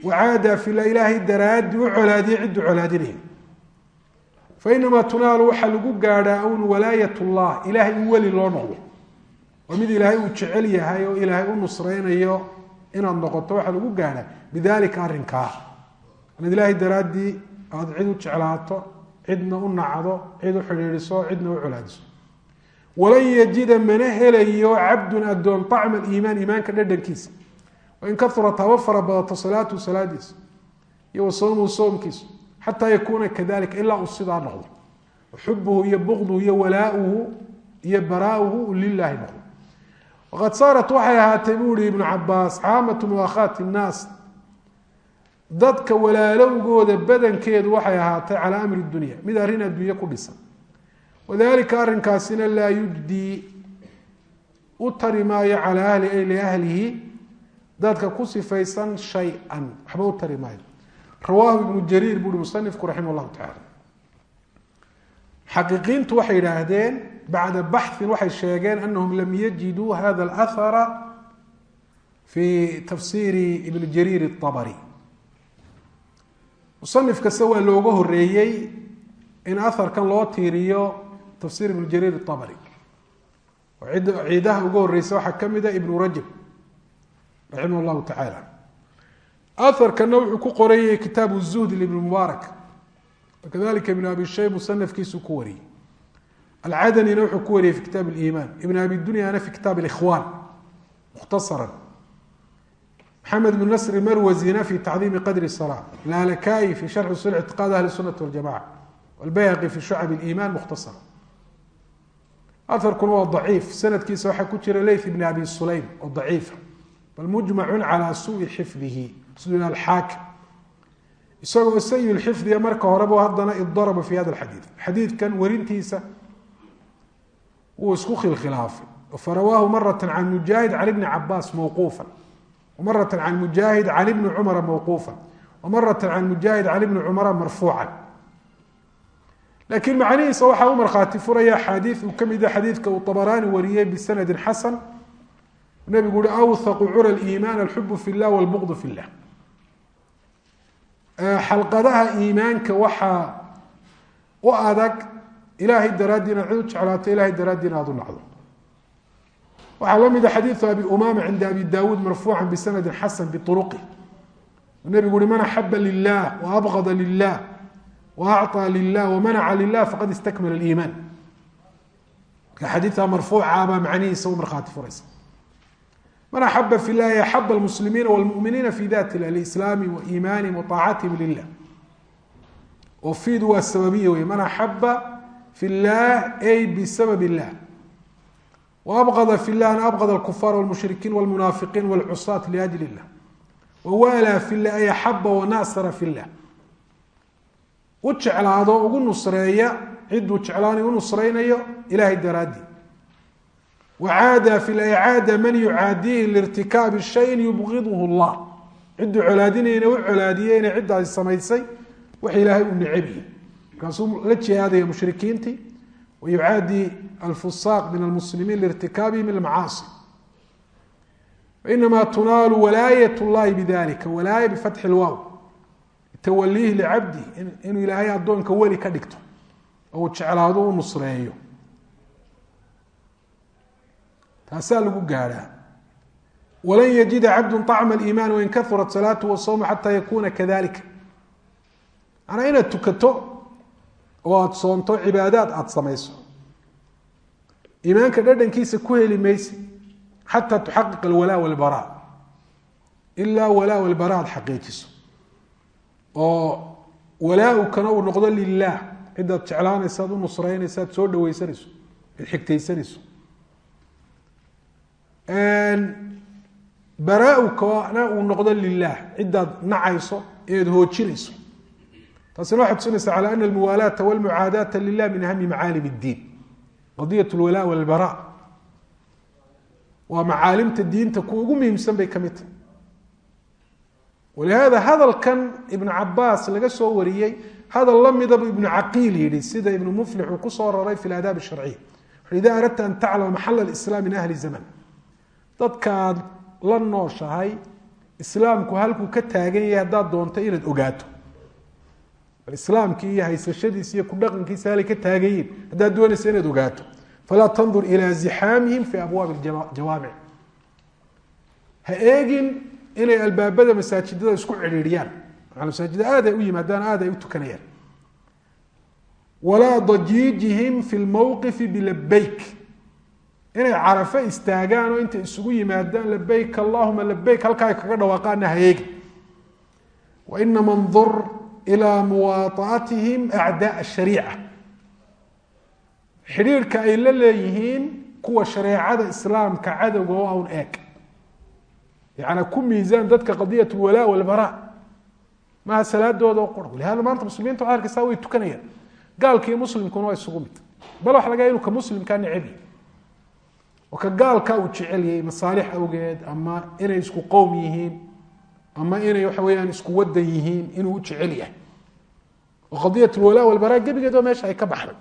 A: wacaada filah ilaahay daraaddi u colaadiyo cidduu colaadinayo fainamaa tunaalu waxaa lagu gaadhaa un walaayat llah ilahay in weli loo noqdo oo mid ilaahay uu jecel yahay oo ilaahay u nusraynayo inaad noqoto waxaa lagu gaadhaa bidalika arrinkaa inaad ilaahay daraaddii aada cid u jeclaato cidna u nacdo cid u xidhiidhiso cidna u colaadiso walan yajida mana helayo cabdun adoon acma iimaan iimaanka dhadhankiisa. Wain kaurat haba fara badato salaatu salaadiisa iyo wa soomuhu soomkiisu xataa yakuuna kadalika ilaa uu sidaa noqdo. Xubuhu iyo bukduhu iyo walaauhu iyo baraauhu lilaahi noqdo waqad saarat waxay ahaatay buu ihi ibnu cabaas caamatu muakhaati nnaas dadka walaalowgooda badankeedu waxay ahaatay calaa amri dunya mid arrin adduunye ku dhisan wadalika arrinkaasina laa yujdii u tari maayo calaa ahli ay liahlihi dadka ku sifaysan shay-an waxba u tari maayo rawaahu ibnu jariir buuhi musanifku raximah llahu yidhaahdeen bacda baxin waxay sheegeen anahum lam yajiduu hada alahara fi tafsiiri ibn jariir اطabari musanif kasta waa looga horeeyey in aharkan loo tiiriyo tafsir ibn jariir الطabri oo ciidaha uga horeysa waxaa ka mida ibnu rajab raximah اllahu tacaala aharkana wuxuu ku qorayay kitaab الzuhd ibn mubaarak wakadalika ibn abi shayb musanafkiisu ku wariyey alcadanina wuxuu ku wariyey fi kitaab liimaan ibn abi dunyana fi kitaab ikhwaan mukhtasaran maxamed bn nasr marwazina fi tacdiimi qadri salaa laalakayi fi sharxi usul ictiqaad ahli sunati waljamaca walbayhaqi fi shucab liiman mukhtasaran aharkuna waa daciif sanadkiisa waxaa ku jira leyth ibn abi sulaym oo daciifa bal mujmacun calaa suui xifdihi siduu alxaakim isagoo sayi lxifdiga marka horeba haddana idaraba fi hada alxadiid xadiidkan werintiisa wuu isku khilkhilaafay. Farawaahu marata can mujaahid can ibni cabaas mawquufa marata can mujaahid can ibni cumara mawquufa wamarata can mujaahid can ibni cumara marfuucan. Laakiin macnihiisa waxaa u markhaati furaya axaadiid uu ka mid a xadiidka uu abaraani wariyey bisanadin xasan. Nabigu uhi awthaqu cura liimaan alxubu fi llah walbuqdu fi llah xalqadaha iimaanka waxaa u adag ilaahay daraaddii inaad cid u jeclaato ilahay daraaddii inaad u nacdo waxaa la mida xadiidu abi umama cinda abi dawuud marfuuca bisanadin xasan biuruqi nabigu uhi man axaba lilah waabgada lilah waacطى lilah wamanaca lilah faqad istakmala iimaan marka xadiidka marfuucabaa macnihiisa u markhaati furaysa man axaba fi llahi axaba lmuslimiina wlmuminiina fi dat lah lislaami waiimaanihim waaacatihim lilah oo waa sababiya wey man axaba fi llah ay bisabab illah waabqada fi llah an abqad alkufaar wlmushrikiin wlmunaafiqiin wlcusaat liajli illah wawaalaa fi llah ay axaba wanasara fi llah u jeclaado ugu nusreeya ciduu jeclaanay u nusraynayo ilahay daraaddii wacaada fi icaada man yucaadiihi lirtikaabi shayin yubgidhu llah ciduu colaadinayna u colaadiyeyna ciddaasi samaysay wax ilaahay markaasuu la jihaadaya mushrikiintii wayucaadi alfusaaq min almuslimiin lirtikaabihim ilmacaasi fainamaa tunaalu walaayat llahi bidalika walaaya bifatxi lwaaw tawaliihi licabdi inuu ilaahay addoonka weli ka dhigto oo uu jeclaado u nusreeyo. Taasaa lagu gaadhaa walan yajida cabdu طacma اiimaan wain kaurat salaatu wasawmu xata yakuna kadalika manaa inaad tukato oo aada soonto cibaadaad aada samayso. Iimaanka dhadhankiisa ku heli mayse xataa tuxaqiq alwalaa walbara ilaa walaa walbara aad xaqiijiso. Oo walaaukana uu noqdo lilah cidaad jeclaanaysa ad u nusreynaysa ad soo dhaweysanayso ad xigtaysanayso baraa-ukana uu noqdo lilah cidaad nacayso inaad hoojinayso taasina waxay tusinaysa calى ana almuwaalaata walmucaadaata lilah min ahami macaalim اddiin qadiyat lwalaa walbara waa macaalimta diinta kuwa ugu muhiimsan bay ka mid tahay. Walihada hadalkan ibnu cabaas laga soo wariyey hadal lamidaba ibnu caqiil yihi sida ibnu muflix uu ku soo raray fi adaab sharciya ida aradta an taclama maxal islaam min ahli zaman. Dadkaad la nooshahay islaamku halkuu ka taagan yahay haddaad doonto inaad ogaato islaamkii iyo haysashadiisa iyo kudhaqankiisa halay ka taagan yihiin haddaad doonaysa inaad ogaato. Falaa tandur ilaa zixaamihim fi abwaabi jawaamic ha eegin inay albaabada masaajidada isku cidhiidhiyaan masaajida aad u yimaadaan aad u tukanayaan. Walaa dajiijihim fi lmowqifi bilabeyk inay carafo istaagaan oo intay isugu yimaadaan labeyk allahuma labeyk halkaa ay kaga dhawaaqaana ha eegin. Wainama ndur ilaa muwaaطaatihim acdaa shariica xidhiirhka ay la leeyihiin kuwa shareecada islaamka cadowga oo awn eeg yaani ku miisaan dadka qadiyat lwalaa walbara maaha salaadooda oo qura walihada maanta muslimiinta waxad arkaysaa way tukanayaan gaalka iyo muslimkuna waa isugu mid bal waxa laga inu ka muslimkaa necebyi oo ka gaalka uu jecelyay masaalix awgeed ama inay isku qowm yihiin ama inay waxa weyaan isku wadan yihiin oo qadiyat lwalaa walbara gebigeedoo meesha ay ka baxday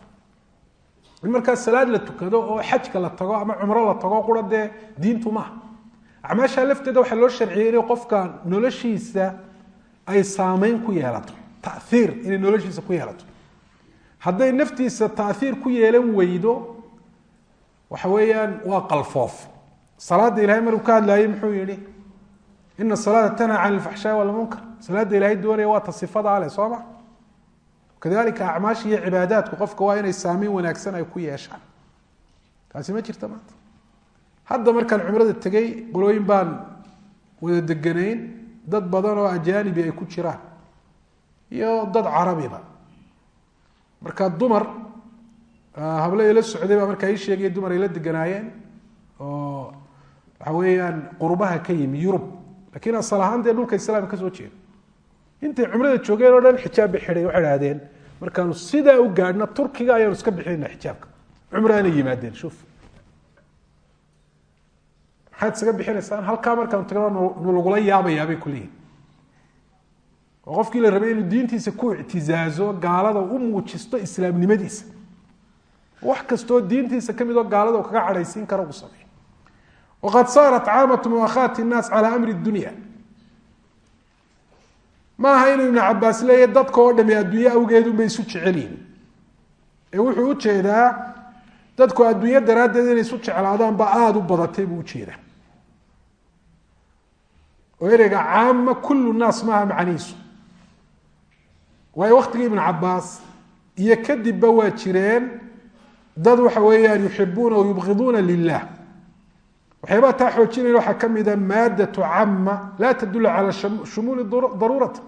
A: in markaa salaad la tukado oo xajka la tago ama cumro la tago qura dee diintu maaha acmaasha lafteeda waxaa loo sharciyey inay qofka noloshiisa ay saameyn ku yeelato taiir inay noloshiisa ku yeelato. Hadday naftiisa taiir ku yeelan weydo waxa weeyaan waa qalfoof. Salaada ilahay markuu ka hadlaayey muxuu yihi ina salaada tanha can ilfaxshaai walmunkar salaada ilahay doonaya waa ta sifada soo ma kadalika acmaasha iyo cibaadaadku qofka waa inay saameyn wanaagsan ay ku yeeshaan. Taasi ma jirta maanta. Hadda markaan cumrada tegey qolooyin baan wada deganayn dad badan oo ajaanibi ay ku jiraan iyo dad carabiba marka dumar hablo ila socday baa markaa ii sheegaya dumar ay la deganaayeen oo waxa weeyaan qurbaha ka yimi yurub. Lakin asal ahaan dee dhulka islaamka ka soo jeeda intay cumrada joogeen oo dhan xijaab bay xidhay waxay hahdeen markaanu sidaa u gaadhna turkiga ayaanu iska bixinayna xijaabka. Cumraana yimaadeen shuf maxaad isaga bixinaysaan? Halkaa markaanu tagno nu lagula yaabayaabay kuleeyihin oo qofkii la rabay inuu diintiisa ku ictizaazo gaalada u muujisto islaamnimadiisa. Wax kastoo diintiisa ka mid oo gaalada kaga cadhaysiin kara uu sameeyo waqad saarat caamatu muakhaati nnaas calaa amri dunya ma aha inuu ibnu cabaas leeya dadka oo dhami adduunye awgeed unbay isu jecelyihin ee wuxuu u jeedaa dadku adduunye daraaddeed inay isu jeclaadaan ba aada u badatay buu u jeedaa oo ereyga caama kullu naas maaha macnihiisu. Waayo waktigii ibnu cabaas iyo kadibba waa jireen dad waxa weeyaan yuxibuuna yubqiduuna lilah waxyaabaa taa xoojinaya waxaa ka mida maadatu cama laa tadulu cala shumuuli daruurata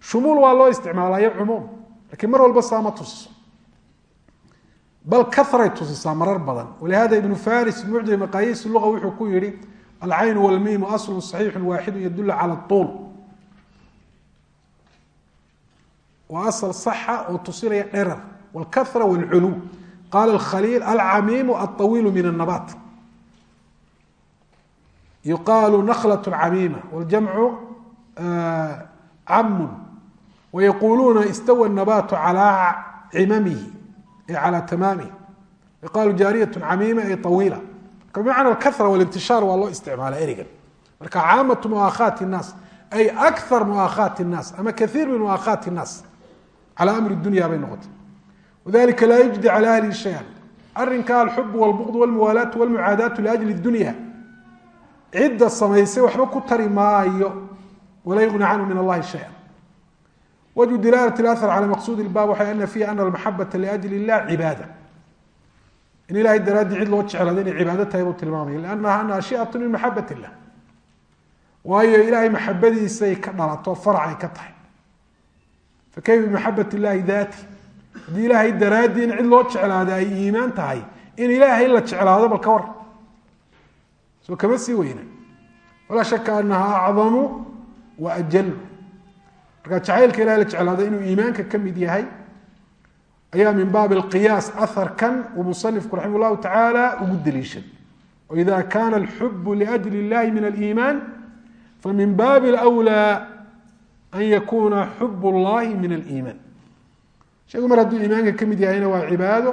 A: shumuul waa loo isticmaalayo cumuum lakiin mar walba saama tusiso. Bal karay tusisaa marar badan. Walihada ibnu faris mucjam maqaayiis luqa wuxuu ku yihi alcayn wlmiimu aslun saxiixu waaxidu yadulu cala uul waa asal saxa oo tusinaya dherar wlkara wlculuw qaala khaliil alcamiimu aawiilu min anabaat yuqaalu naklat camiima wاljamcu camun wayaquluuna istawa الnabaatu calى cimamihi ay calى tamaamihi yuqaalu jaariyaة camiima ay طawiila bimacna alkara walintishaar waa loo isticmaala erigan marka caamatu muaakhaati الnaas ay akar muaakhaati الnaas ama kaiir min muaakhaati الnaas calى amri dunya bay noqotay wadalika laa yujdi calى ahlihi shaya arinka alxub wاlbغd wاlmuwaalaatu wاlmucaadaatu liajli اdunya cidda samaysay waxba ku tari maayo. Walaa yuqni canhu min allahi shaya wajhu dilaalat اlaar calى maqsuud ilbab waxa ana fiihi ana almaxabata liajli illah cibaada. In ilahay daraaddii cid loo jeclaado inay cibaado tahay buu tilmaamaya. Liannaha naashiyatu min maxabat illah waayo ilaahay maxabadiisay ka dhalato faracay ka tahay. Fakayfa bimaxabat illahi daati haddii ilaahay daraaddii in cid loo jeclaado ay iimaan tahay in ilaahay la jeclaado bal ka war soo kama sii weyna walaa shaka anaha acdamu wa ajalu marka jacaylka ilahay la jeclaado inuu iimaanka ka mid yahay ayaa min baabi alqiyaas aharkan uu musanifku raximah llahu tacaala ugu daliishan. Waida kana alxubu liajli illahi min aliimaan famin baabi alwlaa an yakuna xub llahi min aliimaan. Shaygu mar hadduu iimaanka ka mid yahayna waa cibaado.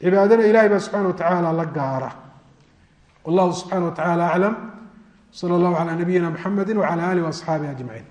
A: Cibaadana ilahay baa subxana wa tacaala la gaara wallahu subxana wa tacala aclam sala allahu calaa nabiyina mxamedi wacala alih waasxaabihi ajmaciin